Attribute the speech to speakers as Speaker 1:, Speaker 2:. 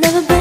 Speaker 1: Never been